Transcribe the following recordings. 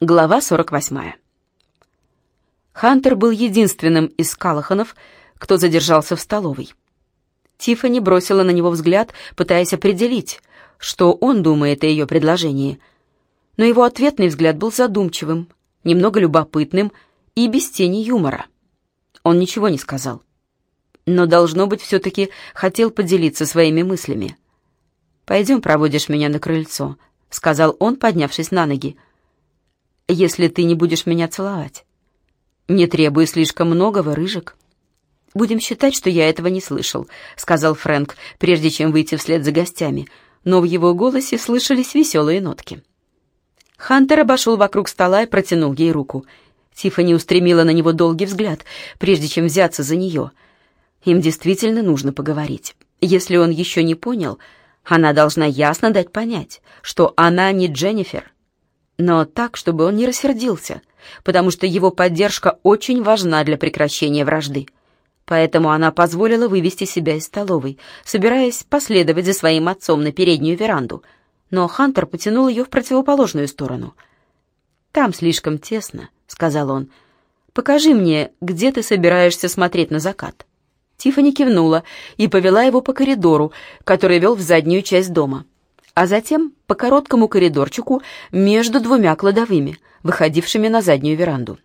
Глава 48. Хантер был единственным из Калаханов, кто задержался в столовой. Тиффани бросила на него взгляд, пытаясь определить, что он думает о ее предложении. Но его ответный взгляд был задумчивым, немного любопытным и без тени юмора. Он ничего не сказал. Но, должно быть, все-таки хотел поделиться своими мыслями. «Пойдем проводишь меня на крыльцо», — сказал он, поднявшись на ноги если ты не будешь меня целовать. Не требуй слишком многого, Рыжик. Будем считать, что я этого не слышал, сказал Фрэнк, прежде чем выйти вслед за гостями, но в его голосе слышались веселые нотки. Хантер обошел вокруг стола и протянул ей руку. Тиффани устремила на него долгий взгляд, прежде чем взяться за нее. Им действительно нужно поговорить. Если он еще не понял, она должна ясно дать понять, что она не Дженнифер, но так, чтобы он не рассердился, потому что его поддержка очень важна для прекращения вражды. Поэтому она позволила вывести себя из столовой, собираясь последовать за своим отцом на переднюю веранду. Но Хантер потянул ее в противоположную сторону. «Там слишком тесно», — сказал он. «Покажи мне, где ты собираешься смотреть на закат». Тиффани кивнула и повела его по коридору, который вел в заднюю часть дома а затем по короткому коридорчику между двумя кладовыми, выходившими на заднюю веранду.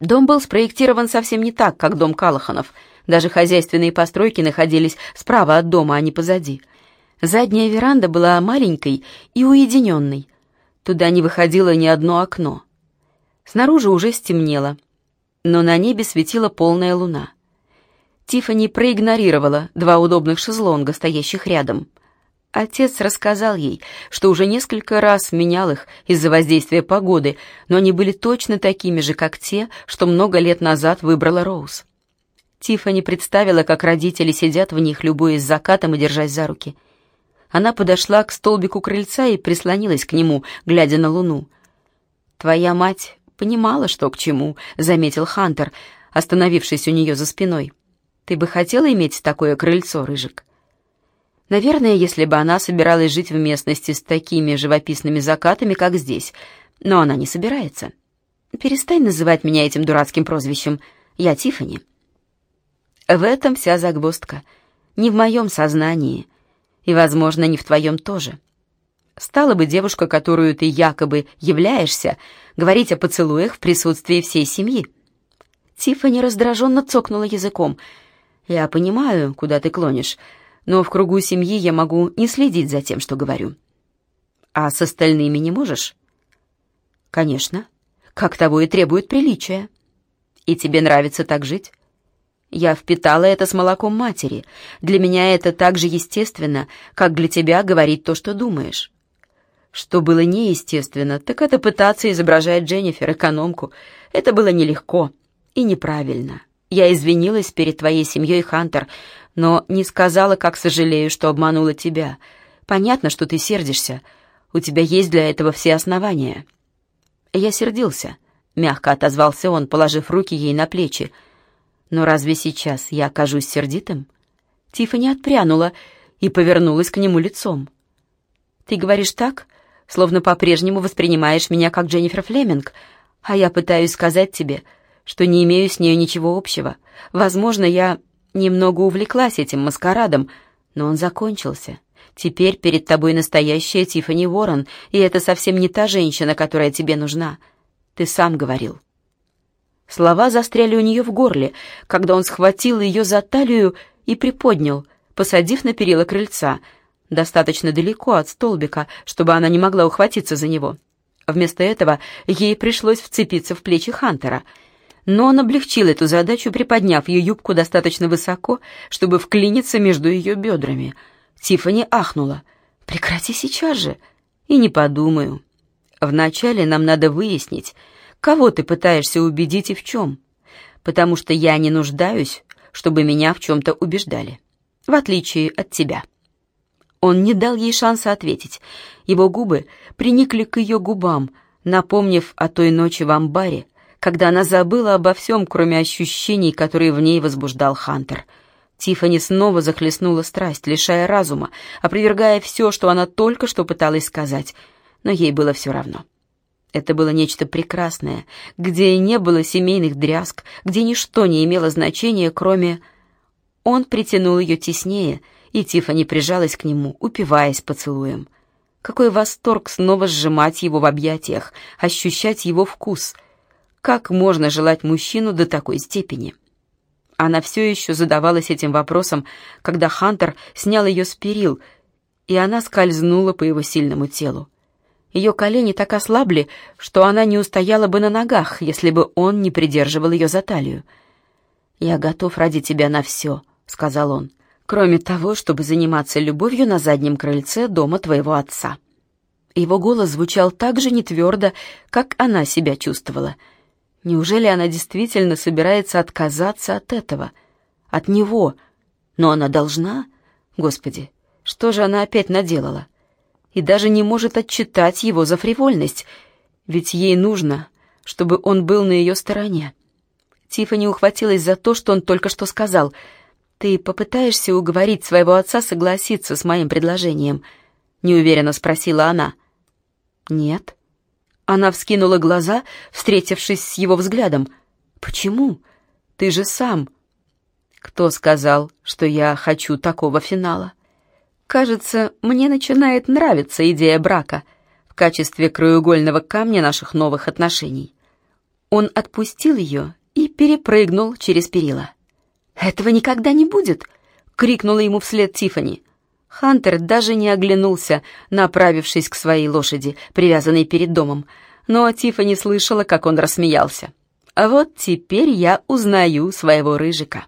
Дом был спроектирован совсем не так, как дом Калаханов. Даже хозяйственные постройки находились справа от дома, а не позади. Задняя веранда была маленькой и уединенной. Туда не выходило ни одно окно. Снаружи уже стемнело, но на небе светила полная луна. Тиффани проигнорировала два удобных шезлонга, стоящих рядом — Отец рассказал ей, что уже несколько раз менял их из-за воздействия погоды, но они были точно такими же, как те, что много лет назад выбрала Роуз. Тиффани представила, как родители сидят в них, любуясь закатом и держась за руки. Она подошла к столбику крыльца и прислонилась к нему, глядя на луну. «Твоя мать понимала, что к чему», — заметил Хантер, остановившись у нее за спиной. «Ты бы хотела иметь такое крыльцо, Рыжик?» Наверное, если бы она собиралась жить в местности с такими живописными закатами, как здесь. Но она не собирается. Перестань называть меня этим дурацким прозвищем. Я Тифани. В этом вся загвоздка. Не в моем сознании. И, возможно, не в твоем тоже. Стала бы девушка, которую ты якобы являешься, говорить о поцелуях в присутствии всей семьи. Тифани раздраженно цокнула языком. «Я понимаю, куда ты клонишь» но в кругу семьи я могу не следить за тем, что говорю. А с остальными не можешь? Конечно, как того и требует приличия. И тебе нравится так жить? Я впитала это с молоком матери. Для меня это так же естественно, как для тебя говорить то, что думаешь. Что было неестественно, так это пытаться изображать Дженнифер, экономку. Это было нелегко и неправильно. Я извинилась перед твоей семьей, Хантер, но не сказала, как сожалею, что обманула тебя. Понятно, что ты сердишься. У тебя есть для этого все основания». «Я сердился», — мягко отозвался он, положив руки ей на плечи. «Но разве сейчас я окажусь сердитым?» Тиффани отпрянула и повернулась к нему лицом. «Ты говоришь так, словно по-прежнему воспринимаешь меня как Дженнифер Флеминг, а я пытаюсь сказать тебе, что не имею с нею ничего общего. Возможно, я Немного увлеклась этим маскарадом, но он закончился. Теперь перед тобой настоящая Тиффани Уоррен, и это совсем не та женщина, которая тебе нужна. Ты сам говорил». Слова застряли у нее в горле, когда он схватил ее за талию и приподнял, посадив на перила крыльца, достаточно далеко от столбика, чтобы она не могла ухватиться за него. Вместо этого ей пришлось вцепиться в плечи Хантера — но он облегчил эту задачу, приподняв ее юбку достаточно высоко, чтобы вклиниться между ее бедрами. Тиффани ахнула. «Прекрати сейчас же!» «И не подумаю. Вначале нам надо выяснить, кого ты пытаешься убедить и в чем, потому что я не нуждаюсь, чтобы меня в чем-то убеждали, в отличие от тебя». Он не дал ей шанса ответить. Его губы приникли к ее губам, напомнив о той ночи в амбаре, когда она забыла обо всем, кроме ощущений, которые в ней возбуждал Хантер. Тиффани снова захлестнула страсть, лишая разума, опровергая все, что она только что пыталась сказать, но ей было все равно. Это было нечто прекрасное, где не было семейных дрязг, где ничто не имело значения, кроме... Он притянул ее теснее, и Тиффани прижалась к нему, упиваясь поцелуем. Какой восторг снова сжимать его в объятиях, ощущать его вкус. Как можно желать мужчину до такой степени? Она все еще задавалась этим вопросом, когда Хантер снял ее с перил, и она скользнула по его сильному телу. Ее колени так ослабли, что она не устояла бы на ногах, если бы он не придерживал ее за талию. «Я готов ради тебя на все», — сказал он кроме того, чтобы заниматься любовью на заднем крыльце дома твоего отца. Его голос звучал так же нетвердо, как она себя чувствовала. Неужели она действительно собирается отказаться от этого? От него? Но она должна? Господи, что же она опять наделала? И даже не может отчитать его за фривольность, ведь ей нужно, чтобы он был на ее стороне. Тиффани ухватилась за то, что он только что сказал — «Ты попытаешься уговорить своего отца согласиться с моим предложением?» — неуверенно спросила она. «Нет». Она вскинула глаза, встретившись с его взглядом. «Почему? Ты же сам...» «Кто сказал, что я хочу такого финала?» «Кажется, мне начинает нравиться идея брака в качестве краеугольного камня наших новых отношений». Он отпустил ее и перепрыгнул через перила. «Этого никогда не будет!» — крикнула ему вслед Тифани. Хантер даже не оглянулся, направившись к своей лошади, привязанной перед домом, но Тифани слышала, как он рассмеялся. «А вот теперь я узнаю своего рыжика».